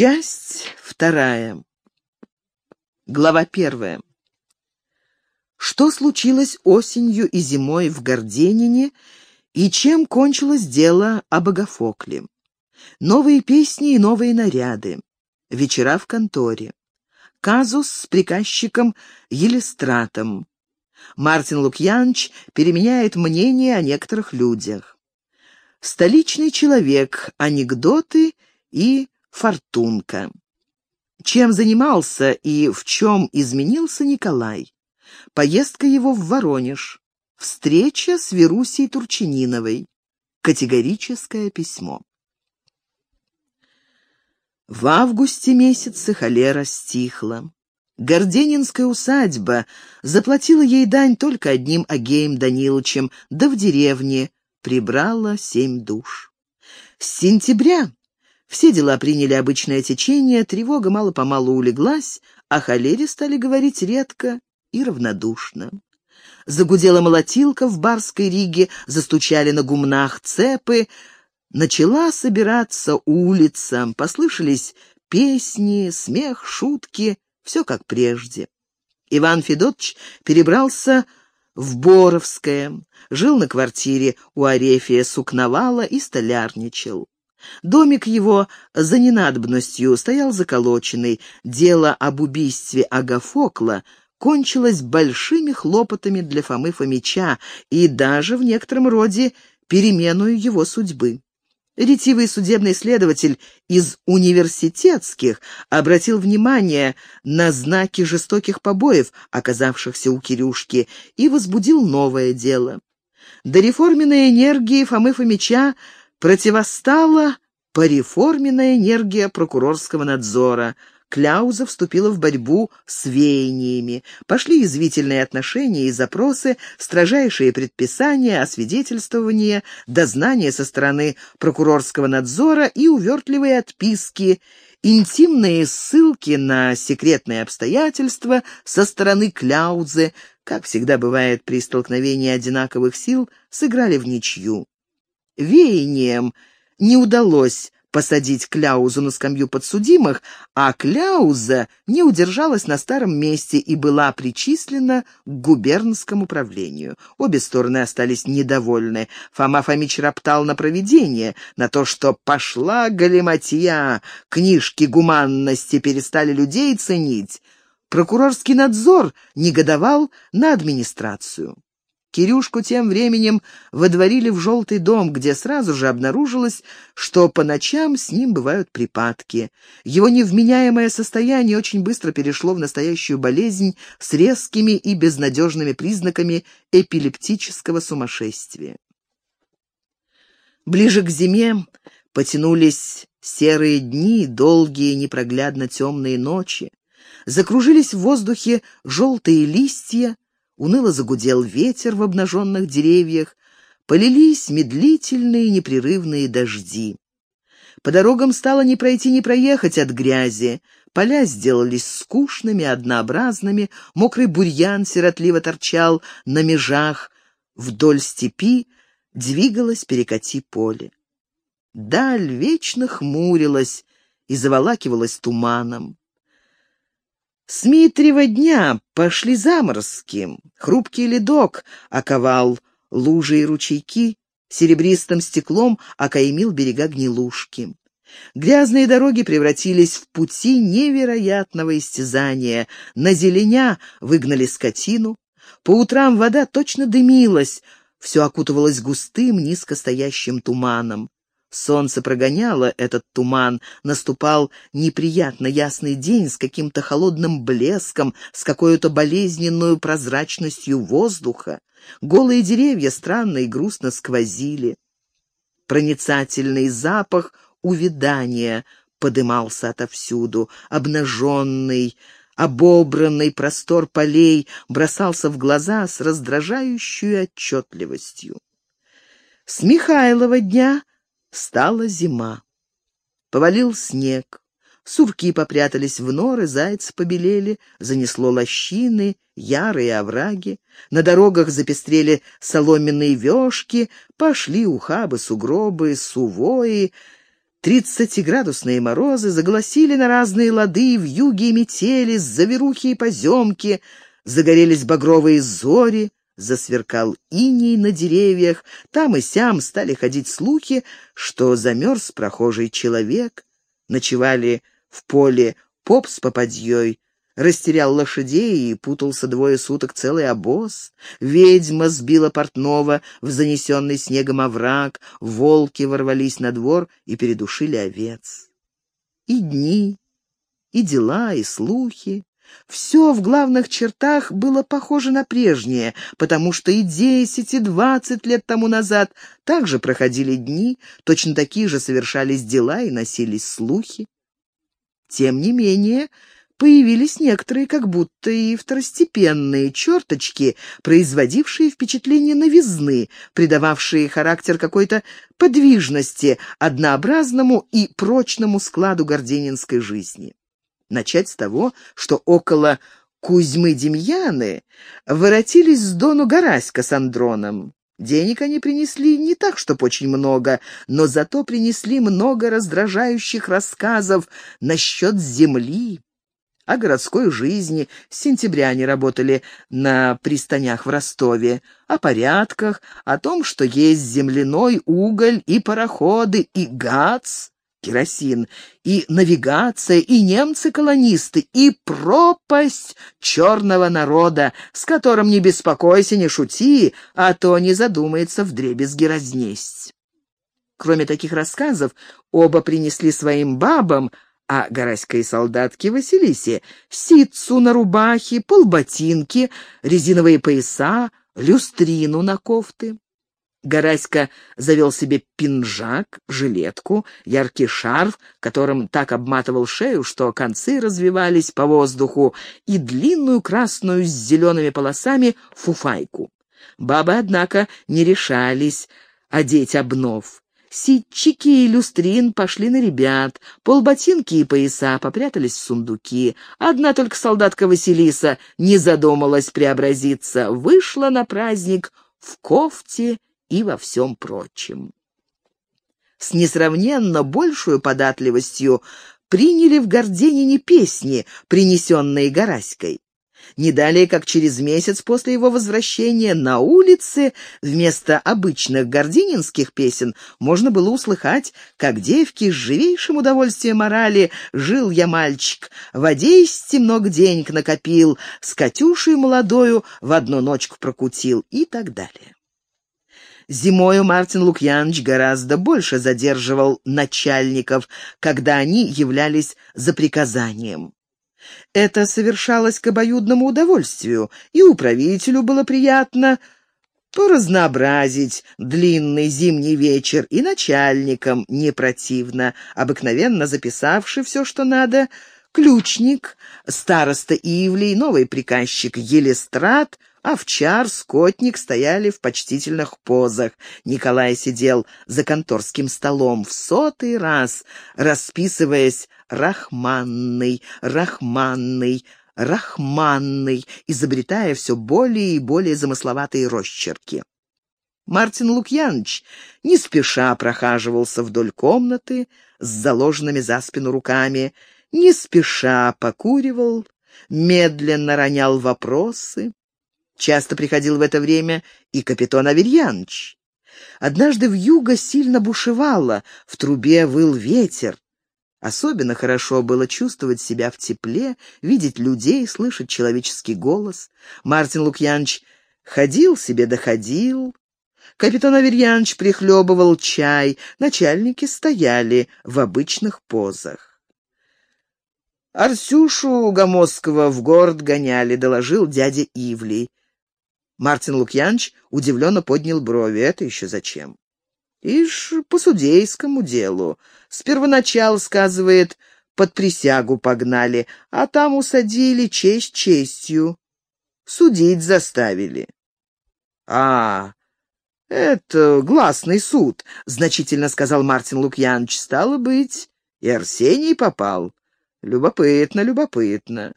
Часть вторая. Глава первая. Что случилось осенью и зимой в Горденине и чем кончилось дело о Богофокле? Новые песни и новые наряды. Вечера в конторе. Казус с приказчиком Елистратом. Мартин Лукьянч переменяет мнение о некоторых людях. Столичный человек, анекдоты и фортунка. Чем занимался и в чем изменился Николай? Поездка его в Воронеж. Встреча с Верусей Турчининовой. Категорическое письмо. В августе месяце холера стихла. Горденинская усадьба заплатила ей дань только одним Агеем Даниловичем, да в деревне прибрала семь душ. С сентября все дела приняли обычное течение, тревога мало-помалу улеглась, о холере стали говорить редко и равнодушно. Загудела молотилка в барской риге, застучали на гумнах цепы, Начала собираться улица, послышались песни, смех, шутки, все как прежде. Иван Федотович перебрался в Боровское, жил на квартире у Арефия Сукновала и столярничал. Домик его за ненадобностью стоял заколоченный. Дело об убийстве Агафокла кончилось большими хлопотами для Фомы Фомича и даже в некотором роде переменою его судьбы. Ретивый судебный следователь из университетских обратил внимание на знаки жестоких побоев, оказавшихся у Кирюшки, и возбудил новое дело. До реформенной энергии Фомы Фомича противостала пореформенная энергия прокурорского надзора — Кляуза вступила в борьбу с веяниями. Пошли извительные отношения и запросы, строжайшие предписания, освидетельствования, дознания со стороны прокурорского надзора и увертливые отписки, интимные ссылки на секретные обстоятельства со стороны Кляузы, как всегда бывает при столкновении одинаковых сил, сыграли в ничью. Веянием не удалось посадить Кляузу на скамью подсудимых, а Кляуза не удержалась на старом месте и была причислена к губернскому правлению. Обе стороны остались недовольны. Фома Фомич роптал на проведение, на то, что пошла галиматья, книжки гуманности перестали людей ценить. Прокурорский надзор негодовал на администрацию. Кирюшку тем временем водворили в желтый дом, где сразу же обнаружилось, что по ночам с ним бывают припадки. Его невменяемое состояние очень быстро перешло в настоящую болезнь с резкими и безнадежными признаками эпилептического сумасшествия. Ближе к зиме потянулись серые дни, долгие непроглядно темные ночи. Закружились в воздухе желтые листья, Уныло загудел ветер в обнаженных деревьях, полились медлительные непрерывные дожди. По дорогам стало не пройти, не проехать от грязи. Поля сделались скучными, однообразными, мокрый бурьян сиротливо торчал на межах. Вдоль степи двигалось перекати поле. Даль вечно хмурилась и заволакивалась туманом. С Митрева дня пошли заморозки. Хрупкий ледок оковал лужи и ручейки, серебристым стеклом окаймил берега гнилушки. Грязные дороги превратились в пути невероятного истязания. На зеленя выгнали скотину. По утрам вода точно дымилась, все окутывалось густым, низкостоящим туманом. Солнце прогоняло этот туман, наступал неприятно ясный день с каким-то холодным блеском, с какой-то болезненной прозрачностью воздуха. Голые деревья странно и грустно сквозили. Проницательный запах увядания подымался отовсюду, обнаженный, обобранный простор полей бросался в глаза с раздражающей отчетливостью. С Михайлова дня Стала зима. Повалил снег. Сурки попрятались в норы, зайцы побелели, занесло лощины, ярые овраги. На дорогах запестрели соломенные вешки, пошли ухабы, сугробы, сувои. Тридцатиградусные морозы загласили на разные лады в юге и метели, заверухи и поземки, загорелись багровые зори, засверкал иней на деревьях, там и сям стали ходить слухи, что замерз прохожий человек, ночевали в поле поп с попадьей, растерял лошадей и путался двое суток целый обоз. Ведьма сбила портного в занесенный снегом овраг, волки ворвались на двор и передушили овец. И дни, и дела, и слухи. Все в главных чертах было похоже на прежнее, потому что и десять, и двадцать лет тому назад также проходили дни, точно такие же совершались дела и носились слухи. Тем не менее, появились некоторые как будто и второстепенные черточки, производившие впечатление новизны, придававшие характер какой-то подвижности однообразному и прочному складу горденинской жизни. Начать с того, что около Кузьмы Демьяны воротились с Дону Гараська с Андроном. Денег они принесли не так, чтоб очень много, но зато принесли много раздражающих рассказов насчет земли, о городской жизни. С сентября они работали на пристанях в Ростове, о порядках, о том, что есть земляной уголь и пароходы, и ГАЦ, керосин, и навигация, и немцы-колонисты, и пропасть черного народа, с которым не беспокойся, не шути, а то не задумается вдребезги разнесть. Кроме таких рассказов, оба принесли своим бабам, а Гараська и солдатки Василисе ситцу на рубахе, полботинки, резиновые пояса, люстрину на кофты. Гараська завел себе пинжак, жилетку, яркий шарф, которым так обматывал шею, что концы развивались по воздуху, и длинную красную с зелеными полосами фуфайку. Бабы, однако, не решались одеть обнов. Ситчики и люстрин пошли на ребят, полботинки и пояса попрятались в сундуки. Одна только солдатка Василиса не задумалась преобразиться, вышла на праздник в кофте и во всем прочем. С несравненно большую податливостью приняли в Горденине песни, принесенные Гораськой. Не далее, как через месяц после его возвращения на улице вместо обычных гордининских песен можно было услыхать, как девки с живейшим удовольствием орали «Жил я мальчик, в Одессе много денег накопил, с Катюшей молодою в одну ночку прокутил» и так далее. Зимою Мартин Лукьянович гораздо больше задерживал начальников, когда они являлись за приказанием. Это совершалось к обоюдному удовольствию, и управителю было приятно поразнообразить длинный зимний вечер, и начальникам не противно, обыкновенно записавший все, что надо, ключник, староста Ивлей, новый приказчик Елистрат, овчар, скотник стояли в почтительных позах. Николай сидел за конторским столом в сотый раз, расписываясь Рахманный, Рахманный, Рахманный, изобретая все более и более замысловатые росчерки. Мартин Лукьянович не спеша прохаживался вдоль комнаты с заложенными за спину руками, не спеша покуривал, медленно ронял вопросы. Часто приходил в это время и капитан Аверьяныч. Однажды в юго сильно бушевало, в трубе выл ветер. Особенно хорошо было чувствовать себя в тепле, видеть людей, слышать человеческий голос. Мартин Лукьянович ходил себе доходил. Капитан Аверьянович прихлебывал чай, начальники стояли в обычных позах. Арсюшу Гомосского в город гоняли, доложил дядя Ивлей. Мартин Лукьянович удивленно поднял брови. Это еще зачем? Ишь, по судейскому делу. С первоначала, сказывает, под присягу погнали, а там усадили честь честью. Судить заставили. А, это гласный суд, значительно сказал Мартин Лукьянович. Стало быть, и Арсений попал. Любопытно, любопытно.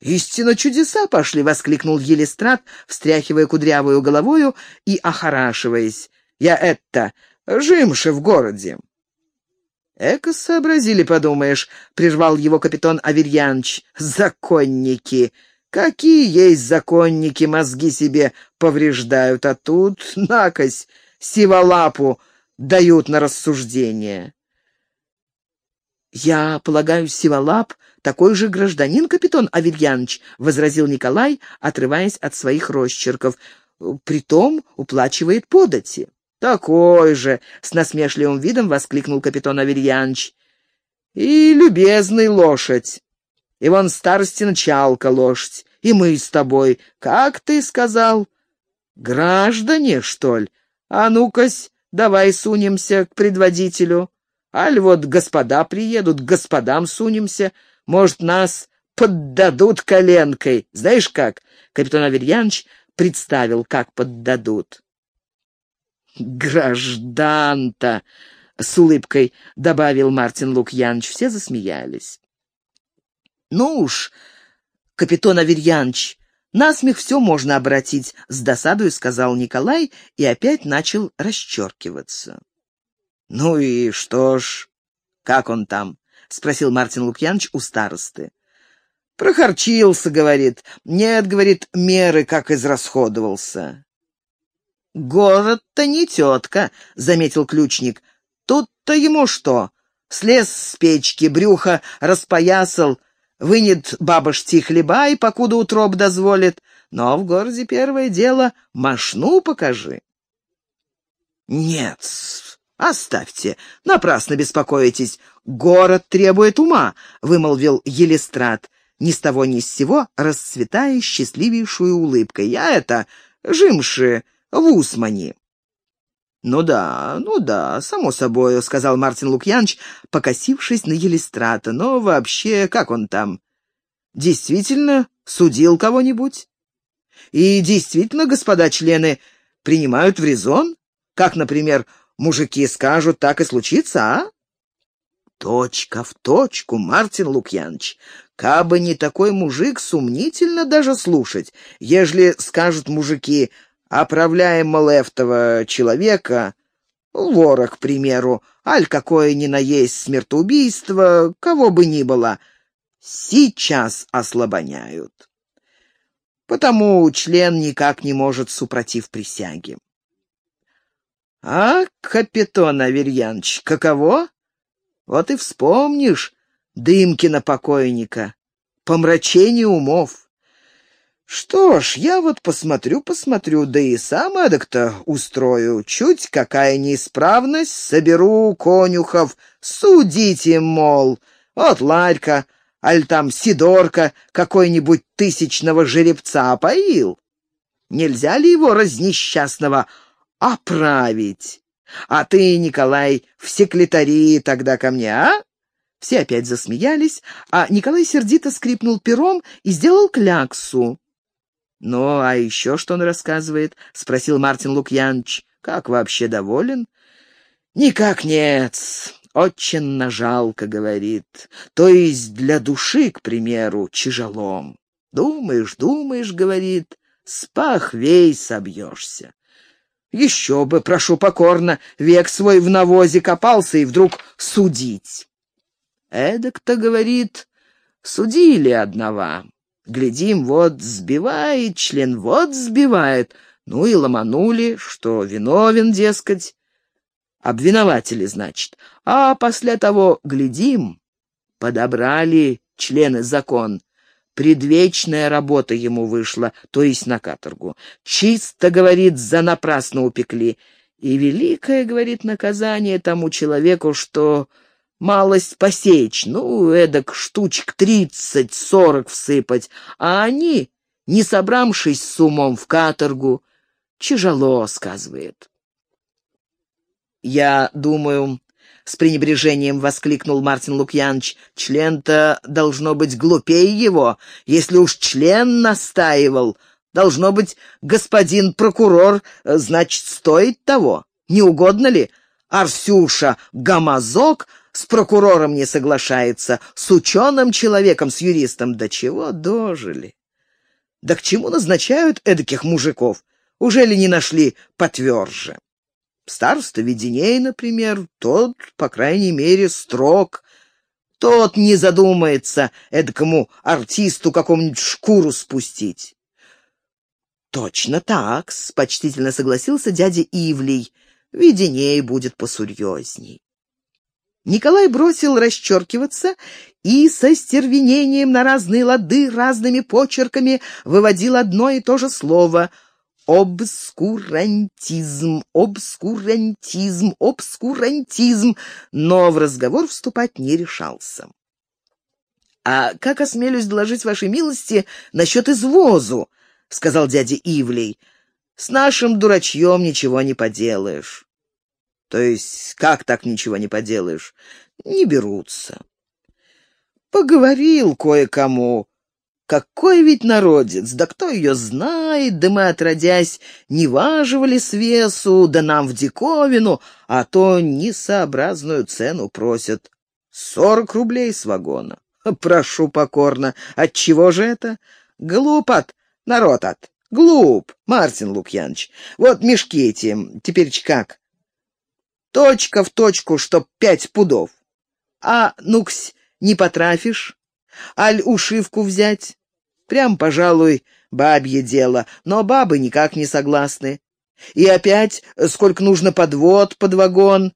«Истинно чудеса пошли!» — воскликнул Елистрат, встряхивая кудрявую головою и охорашиваясь. Я это, жимши в городе. «Эко сообразили, подумаешь», — прервал его капитан Аверьянович. «Законники! Какие есть законники, мозги себе повреждают, а тут, накось, сиволапу дают на рассуждение». «Я полагаю, Сиволап такой же гражданин, капитан Аверьянович», — возразил Николай, отрываясь от своих росчерков. «Притом уплачивает подати». «Такой же!» — с насмешливым видом воскликнул капитан Аверьянович. «И любезный лошадь. И вон старости началка лошадь. И мы с тобой. Как ты сказал? Граждане, что ли? А ну-кась, давай сунемся к предводителю. Аль вот господа приедут, к господам сунемся. Может, нас поддадут коленкой. Знаешь как?» Капитан Аверьянович представил, как поддадут. «Граждан-то!» — с улыбкой добавил Мартин Лукьянович. Все засмеялись. «Ну уж, капитан Аверьянович, насмех все можно обратить», — с досадой сказал Николай и опять начал расчеркиваться. «Ну и что ж, как он там?» — спросил Мартин Лукьянович у старосты. «Прохорчился, — говорит. Нет, — говорит, — меры как израсходовался. «Город-то не тетка», — заметил ключник. «Тут-то ему что? Слез с печки, брюхо распоясал, вынет бабушти хлеба и покуда утроб дозволит. Но в городе первое дело — машну покажи». «Нет, оставьте, напрасно беспокоитесь. Город требует ума», — вымолвил Елистрат, ни с того ни с сего расцветая счастливейшую улыбкой. «Я это, жимши, в Усмане». «Ну да, ну да, само собой», — сказал Мартин Лукьянович, покосившись на Елистрата. «Но вообще, как он там? Действительно судил кого-нибудь? И действительно, господа члены, принимают в резон? Как, например, мужики скажут, так и случится, а?» «Точка в точку, Мартин Лукьянович. Кабы не такой мужик, сумнительно даже слушать. Ежели скажут мужики, оправляем этого человека, вора, к примеру, аль какое ни на есть смертоубийство, кого бы ни было, сейчас ослабоняют. Потому член никак не может супротив присяги. А, капитан Аверьянович, каково? Вот и вспомнишь Дымкина покойника, помрачение умов. Что ж, я вот посмотрю-посмотрю, да и сам эдак-то устрою. Чуть какая неисправность, соберу конюхов, судите, мол. Вот Ларька, аль там Сидорка какой-нибудь тысячного жеребца опоил. Нельзя ли его разнесчастного оправить? А ты, Николай, в секретарии тогда ко мне, а? Все опять засмеялись, а Николай сердито скрипнул пером и сделал кляксу. «Ну, а еще что он рассказывает?» — спросил Мартин Лукьянович. «Как вообще доволен?» «Никак нет. Очень жалко, — говорит. То есть для души, к примеру, тяжелом. Думаешь, думаешь, — говорит, — с пахвей собьешься. Еще бы, прошу покорно, век свой в навозе копался и вдруг судить. Эдак-то, говорит, судили одного. Глядим, вот сбивает член, вот сбивает. Ну и ломанули, что виновен, дескать. Обвинователи, значит. А после того, глядим, подобрали члены закон. Предвечная работа ему вышла, то есть на каторгу. Чисто, говорит, за напрасно упекли. И великое, говорит, наказание тому человеку, что малость посечь, ну, эдак штучек тридцать-сорок всыпать, а они, не собравшись с умом в каторгу, тяжело, сказывает. «Я думаю...» — с пренебрежением воскликнул Мартин Лукьянович. «Член-то должно быть глупее его. Если уж член настаивал, должно быть, господин прокурор, э, значит, стоит того. Не угодно ли? Арсюша Гамазок с прокурором не соглашается, с ученым человеком, с юристом. До чего дожили? Да к чему назначают эдаких мужиков? Уже ли не нашли потверже? Староста Веденей, например, тот, по крайней мере, строг. Тот не задумается эдакому артисту какому-нибудь шкуру спустить. «Точно так», — почтительно согласился дядя Ивлей. «Веденей будет посерьезней». Николай бросил расчеркиваться и со стервенением на разные лады разными почерками выводил одно и то же слово «обскурантизм», «обскурантизм», «обскурантизм», но в разговор вступать не решался. «А как осмелюсь доложить вашей милости насчет извозу?» — сказал дядя Ивлей. «С нашим дурачьем ничего не поделаешь». То есть, как так ничего не поделаешь? Не берутся. Поговорил кое-кому. Какой ведь народец, да кто ее знает, да мы, отродясь, не важивали с весу, да нам в диковину, а то несообразную цену просят. Сорок рублей с вагона. Прошу покорно. От чего же это? Глуп от, народ от. Глуп, Мартин Лукьянович. Вот мешки эти, теперь как? Точка в точку, чтоб пять пудов. А, нуксь, не потрафишь? Аль ушивку взять? Прям, пожалуй, бабье дело, но бабы никак не согласны. И опять, сколько нужно подвод под вагон.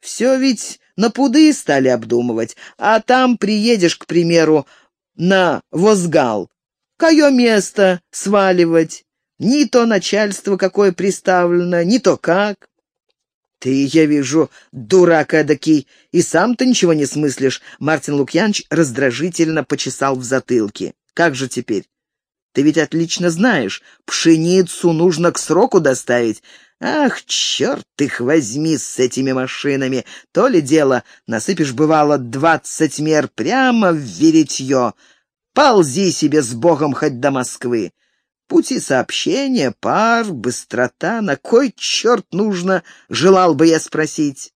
Все ведь на пуды стали обдумывать, а там приедешь, к примеру, на Возгал. Кое место сваливать. Ни то начальство какое приставлено, ни то как. «Ты, я вижу, дурак эдакий, и сам ты ничего не смыслишь», — Мартин Лукьянович раздражительно почесал в затылке. «Как же теперь? Ты ведь отлично знаешь, пшеницу нужно к сроку доставить. Ах, черт их возьми с этими машинами! То ли дело, насыпешь, бывало, двадцать мер прямо в веретье. Ползи себе с Богом хоть до Москвы. Пути сообщения, пар, быстрота, на кой черт нужно, желал бы я спросить.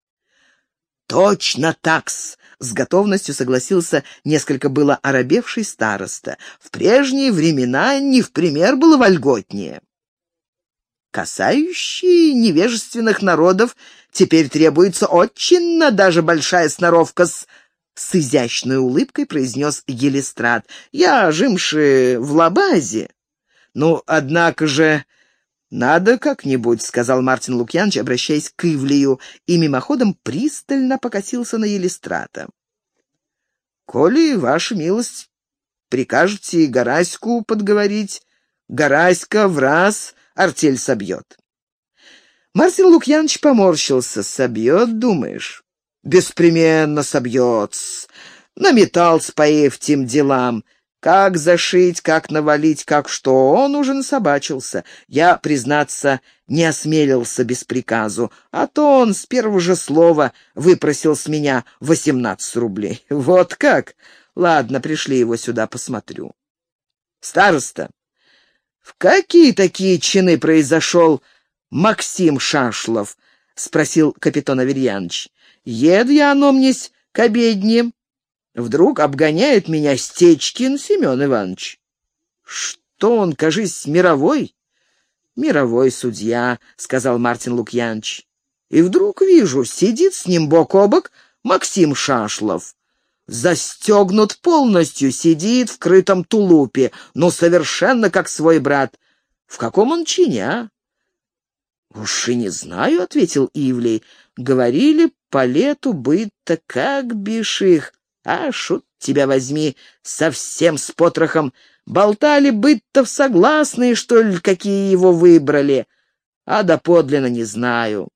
Точно такс, с готовностью согласился несколько было оробевший староста. В прежние времена не в пример было вольготнее. Касающие невежественных народов теперь требуется очень даже большая сноровка с с изящной улыбкой произнес Елистрат. «Я, жимши, в лабазе». «Ну, однако же...» «Надо как-нибудь», — сказал Мартин Лукьянович, обращаясь к Ивлию, и мимоходом пристально покосился на Елистрата. «Коли, ваша милость, прикажете Гараську подговорить, Гараська в раз артель собьет». Мартин Лукьянович поморщился. «Собьет, думаешь?» «Беспременно собьет. Наметал с по этим делам». Как зашить, как навалить, как что, он уже насобачился. Я, признаться, не осмелился без приказу, а то он с первого же слова выпросил с меня восемнадцать рублей. Вот как? Ладно, пришли его сюда, посмотрю. Староста, в какие такие чины произошел Максим Шашлов? — спросил капитан Аверьянович. — Еду я, оно мнесь, к обедне, Вдруг обгоняет меня Стечкин Семен Иванович. Что он, кажись, мировой? Мировой судья, сказал Мартин Лукьянович. И вдруг вижу, сидит с ним бок о бок Максим Шашлов. Застегнут полностью, сидит в крытом тулупе, но совершенно как свой брат. В каком он чине, а? «Уж и не знаю», — ответил Ивлей. «Говорили, по лету быть-то как бишь их. А, шут тебя возьми, совсем с потрохом. Болтали быть-то в согласные, что ли, какие его выбрали. А доподлинно не знаю.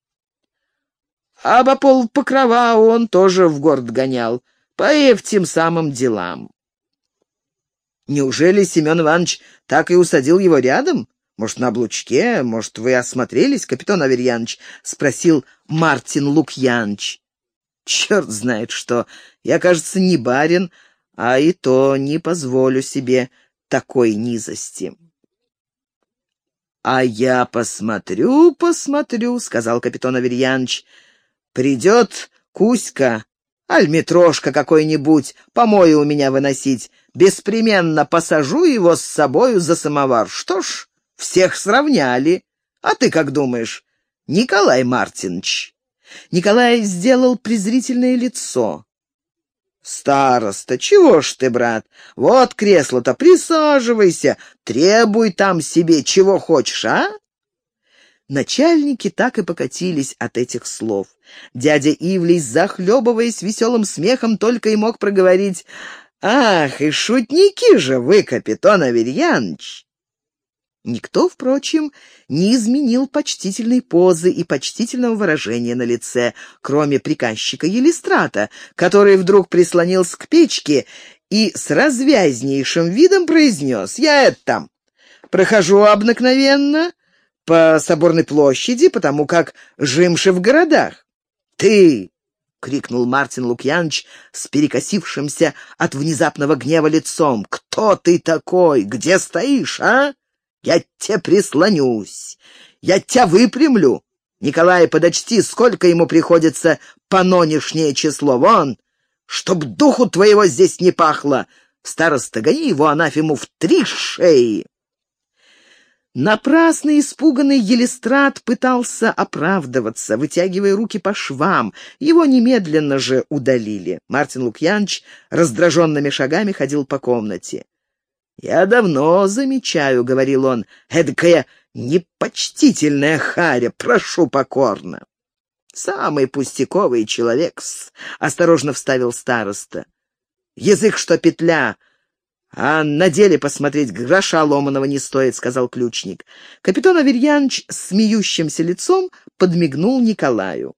А по пол покрова он тоже в город гонял, по тем самым делам. Неужели Семен Иванович так и усадил его рядом? Может, на облучке? Может, вы осмотрелись, капитан Аверьянович? — спросил Мартин Лукьянович. Черт знает что. Я, кажется, не барин, а и то не позволю себе такой низости. «А я посмотрю, посмотрю», — сказал капитан Аверьянович. «Придет Кузька, альметрошка какой-нибудь, помою у меня выносить. Беспременно посажу его с собою за самовар. Что ж, всех сравняли. А ты как думаешь? Николай Мартинович. Николай сделал презрительное лицо. «Староста, чего ж ты, брат? Вот кресло-то, присаживайся, требуй там себе, чего хочешь, а?» Начальники так и покатились от этих слов. Дядя Ивлей, захлебываясь веселым смехом, только и мог проговорить «Ах, и шутники же вы, капитан Аверьяныч!» Никто, впрочем, не изменил почтительной позы и почтительного выражения на лице, кроме приказчика Елистрата, который вдруг прислонился к печке и с развязнейшим видом произнес «Я это там, прохожу обыкновенно по Соборной площади, потому как жимши в городах. Ты!» — крикнул Мартин Лукьянович с перекосившимся от внезапного гнева лицом. «Кто ты такой? Где стоишь, а?» Я тебе прислонюсь, я тебя выпрямлю. Николай, подочти, сколько ему приходится по нонешнее число. Вон, чтоб духу твоего здесь не пахло. Староста, гони его анафему в три шеи. Напрасно испуганный Елистрат пытался оправдываться, вытягивая руки по швам. Его немедленно же удалили. Мартин Лукьянович раздраженными шагами ходил по комнате. «Я давно замечаю», — говорил он, — «эдакая непочтительная харя, прошу покорно». «Самый пустяковый человек осторожно вставил староста. «Язык, что петля, а на деле посмотреть гроша ломаного не стоит», — сказал ключник. Капитан Аверьянович смеющимся лицом подмигнул Николаю.